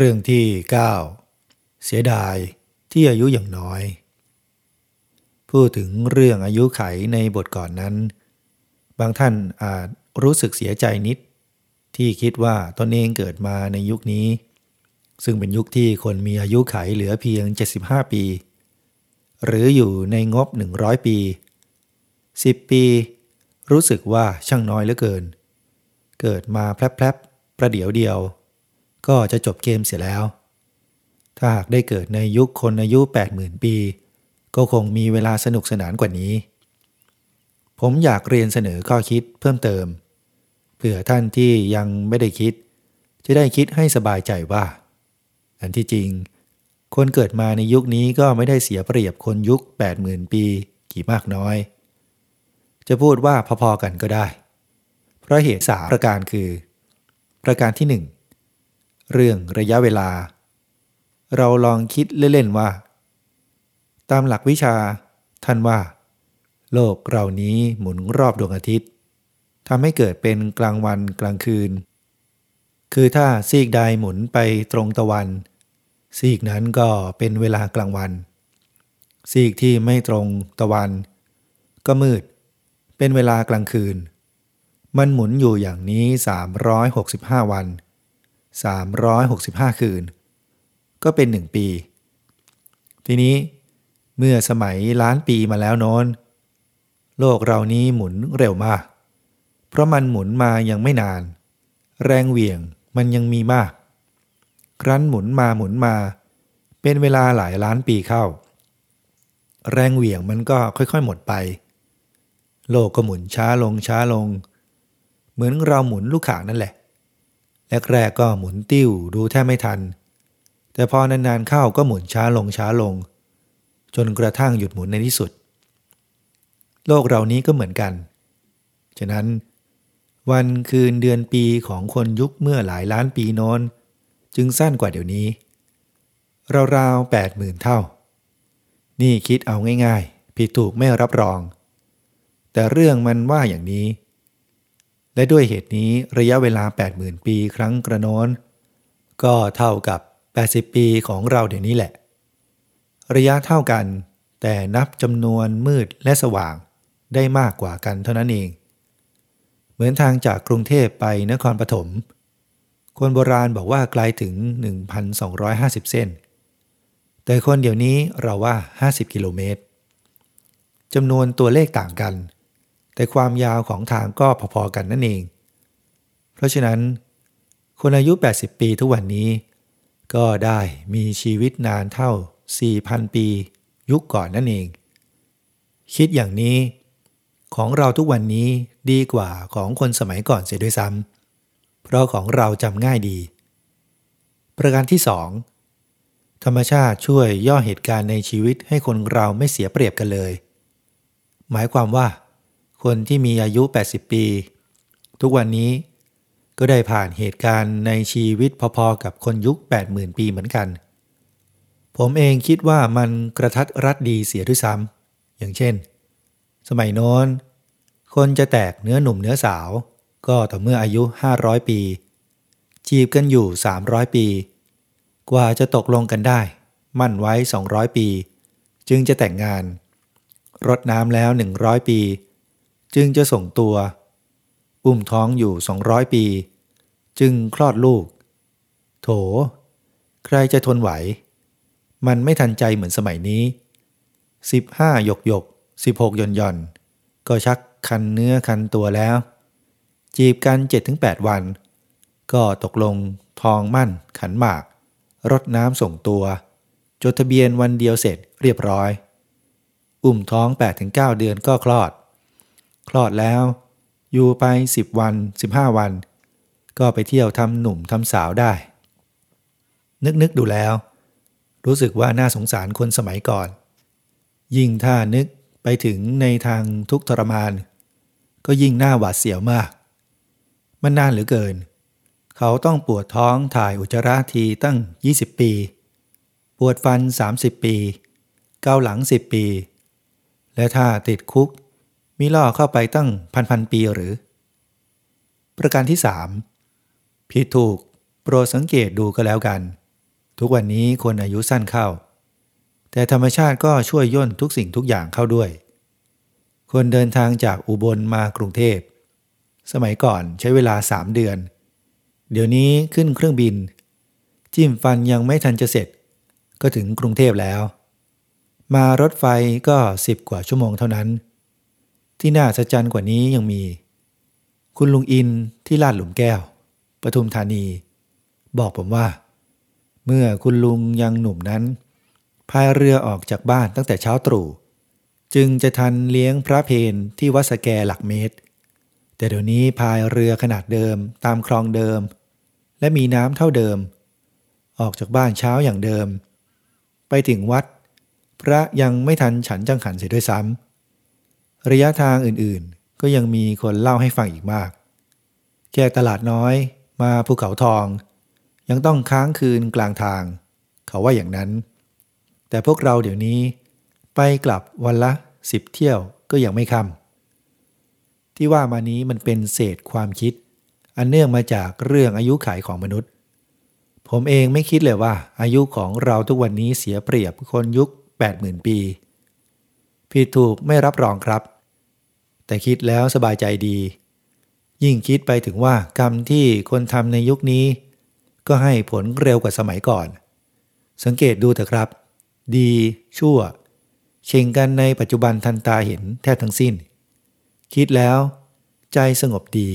เรื่องที่ 9 เสียดายที่อายุอย่างน้อย พูดถึงเรื่องอายุไขในบทก่อนนั้น บางท่านอาจรู้สึกเสียใจนิด ที่คิดว่าตนเองเกิดมาในยุคนี้ ซึ่งเป็นยุคที่คนมีอายุไขเหลือเพียง 75 ปี หรืออยู่ในงบ 100 ปี 10 ปี รู้สึกว่าช่างน้อยเหลือเกิน เกิดมาแพลบๆประเดี๋ยวเดียว ก็จะจบเกมเสียแล้ว ถ้าหากได้เกิดในยุคคนอายุ 80,000 ปี ก็คงมีเวลาสนุกสนานกว่านี้ ผมอยากเรียนเสนอข้อคิดเพิ่มเติม เผื่อท่านที่ยังไม่ได้คิด จะได้คิดให้สบายใจว่า อันที่จริง คนเกิดมาในยุคนี้ก็ไม่ได้เสียเปรียบคนยุค 80,000 ปีกี่มากน้อย จะพูดว่าพอๆกันก็ได้ เพราะเหตุสาประการคือ ประการที่หนึ่ง เรื่องระยะเวลา เราลองคิดเล่นๆว่า ตามหลักวิชาท่านว่า โลกเรานี้หมุนรอบดวงอาทิตย์ทำให้เกิดเป็นกลางวันกลางคืน คือถ้าซีกใดหมุนไปตรงตะวัน ซีกนั้นก็เป็นเวลากลางวัน ซีกที่ไม่ตรงตะวัน ก็มืด เป็นเวลากลางคืน มันหมุนอยู่อย่างนี้ 365 วัน 365 คืน ก็เป็นหนึ่งปี ทีนี้เมื่อสมัยล้านปีมาแล้วโน้นโลกเรานี้หมุนเร็วมาก เพราะมันหมุนมายังไม่นาน แรงเหวี่ยงมันยังมีมาก ครั้นหมุนมาหมุนมา เป็นเวลาหลายล้านปีเข้า แรงเหวี่ยงมันก็ค่อยๆหมดไป โลกก็หมุนช้าลงช้าลง เหมือนเราหมุนลูกข่างนั่นแหละ แรกๆก็หมุนติ้วดูแทบไม่ทัน แต่พอนานๆเข้าก็หมุนช้าลงช้าลง จนกระทั่งหยุดหมุนในที่สุด โลกเรานี้ก็เหมือนกัน ฉะนั้นวันคืนเดือนปีของคนยุคเมื่อหลายล้านปีโน้น จึงสั้นกว่าเดี๋ยวนี้ราวๆแปดหมื่นเท่า นี่คิดเอาง่ายๆ ผิดถูกไม่รับรอง แต่เรื่องมันว่าอย่างนี้ และด้วยเหตุนี้ระยะเวลา 80,000 ปีครั้งกระโน้น ก็เท่ากับ 80 ปีของเราเดี๋ยวนี้แหละ ระยะเท่ากัน แต่นับจำนวนมืดและสว่างได้มากกว่ากันเท่านั้นเอง เหมือนทางจากกรุงเทพไปนครปฐมคนโบราณบอกว่าไกลถึง 1,250 เส้น แต่คนเดี๋ยวนี้เราว่า 50 กิโลเมตรจำนวนตัวเลขต่างกัน แต่ความยาวของทางก็พอๆกันนั่นเอง เพราะฉะนั้น คนอายุ 80 ปีทุกวันนี้ ก็ได้มีชีวิตนานเท่า 4,000 ปี ยุคก่อนนั่นเอง คิดอย่างนี้ ของเราทุกวันนี้ดีกว่าของคนสมัยก่อนเสียด้วยซ้ำเพราะของเราจำง่ายดี ประการที่สองธรรมชาติช่วยย่อเหตุการณ์ในชีวิตให้คนเราไม่เสียเปรียบกันเลย หมายความว่า คนที่มีอายุ 80 ปี ทุกวันนี้ก็ได้ผ่านเหตุการณ์ในชีวิตพอๆกับคนยุค 80,000 ปีเหมือนกัน ผมเองคิดว่ามันกระทัดรัดดีเสียด้วยซ้ำอย่างเช่น สมัยโน้น คนจะแตกเนื้อหนุ่มเนื้อสาว ก็ต่อเมื่ออายุ 500 ปี จีบกันอยู่ 300 ปี กว่าจะตกลงกันได้ มั่นไว้ 200 ปี จึงจะแต่งงาน รดน้ำแล้ว 100 ปี จึงจะส่งตัว อุ้มท้องอยู่200ปี จึงคลอดลูก โถ ใครจะทนไหว มันไม่ทันใจเหมือนสมัยนี้15หยกหยก16ย่อนย่อนก็ชักคันเนื้อคันตัวแล้ว จีบกัน7-8วัน ก็ตกลงทองมั่นขันหมาก รดน้ำส่งตัว จดทะเบียนวันเดียวเสร็จเรียบร้อย อุ้มท้อง 8-9 เดือนก็คลอด คลอดแล้ว อยู่ไป 10 วัน 15 วัน ก็ไปเที่ยวทำหนุ่มทำสาวได้ นึกนึกดูแล้ว รู้สึกว่าน่าสงสารคนสมัยก่อน ยิ่งถ้านึกไปถึงในทางทุกทรมาน ก็ยิ่งหน่าหวาดเสียวมาก มันนานเหลือเกิน เขาต้องปวดท้องถ่ายอุจจาระทีตั้ง 20 ปี ปวดฟัน 30 ปี เกาหลัง 10 ปี และถ้าติดคุก มีล่อเข้าไปตั้งพันพันปีหรือ ประการที่สามผิดถูกโปรดสังเกตดูก็แล้วกัน ทุกวันนี้คนอายุสั้นเข้า แต่ธรรมชาติก็ช่วยย่นทุกสิ่งทุกอย่างเข้าด้วย คนเดินทางจากอุบลมากรุงเทพ สมัยก่อนใช้เวลาสามเดือน เดี๋ยวนี้ขึ้นเครื่องบิน จิ้มฟันยังไม่ทันจะเสร็จ ก็ถึงกรุงเทพแล้ว มารถไฟก็สิบกว่าชั่วโมงเท่านั้น ที่น่าสะใจกว่านี้ยังมี คุณลุงอินที่ลาดหลุมแก้ว ปทุมธานี บอกผมว่า เมื่อคุณลุงยังหนุ่มนั้นพายเรือออกจากบ้านตั้งแต่เช้าตรู่จึงจะทันเลี้ยงพระเพนที่วัดสแกหลักเมตร แต่เดี๋ยวนี้พายเรือขนาดเดิมตามคลองเดิม และมีน้ำเท่าเดิม ออกจากบ้านเช้าอย่างเดิม ไปถึงวัด พระยังไม่ทันฉันจังขันเสียด้วยซ้ำ ระยะทางอื่นๆ ก็ยังมีคนเล่าให้ฟังอีกมาก แค่ตลาดน้อยมาภูเขาทอง ยังต้องค้างคืนกลางทาง เขาว่าอย่างนั้น แต่พวกเราเดี๋ยวนี้ ไปกลับวันละสิบเที่ยวก็ยังไม่ค่ำที่ว่ามานี้มันเป็นเศษความคิด อันเนื่องมาจากเรื่องอายุขัยของมนุษย์ ผมเองไม่คิดเลยว่า อายุของเราทุกวันนี้เสียเปรียบคนยุค 80,000 ปี ผิดถูกไม่รับรองครับ แต่คิดแล้วสบายใจดี ยิ่งคิดไปถึงว่ากรรมที่คนทำในยุคนี้ ก็ให้ผลเร็วกว่าสมัยก่อน สังเกตดูเถอะครับ ดีชั่วเช่งกันในปัจจุบันทันตาเห็นแทบทั้งสิ้น คิดแล้ว ใจสงบดี